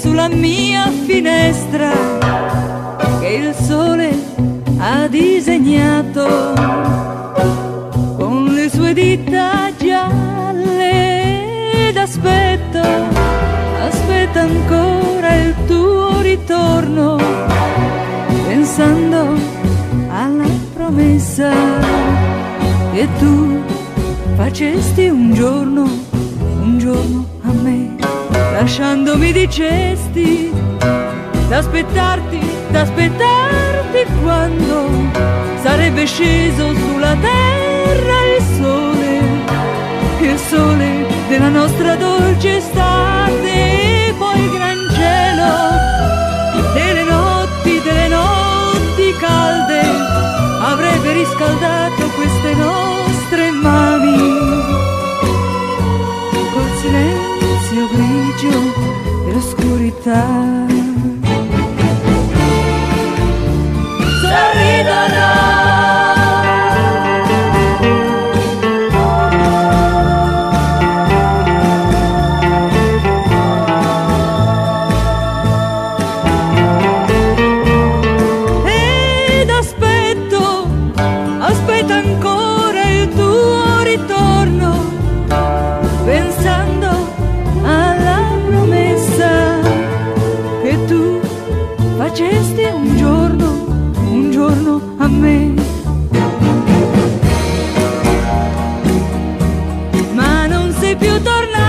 sulla mia finestra che il sole ha disegnato con le sue dita gialle ed aspetto, aspetta ancora il tuo ritorno pensando alla promessa che tu facesti un giorno, un giorno a me lasciandomi dicesti d'aspettarti, d'aspettarti quando sarebbe sceso sulla terra il sole, il sole della nostra dolce estate e poi il gran cielo delle notti, delle notti calde avrebbe riscaldato queste nostre mani. Col silenzio grigio e l'oscurità. Turn na